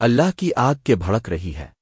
اللہ کی آگ کے بھڑک رہی ہے۔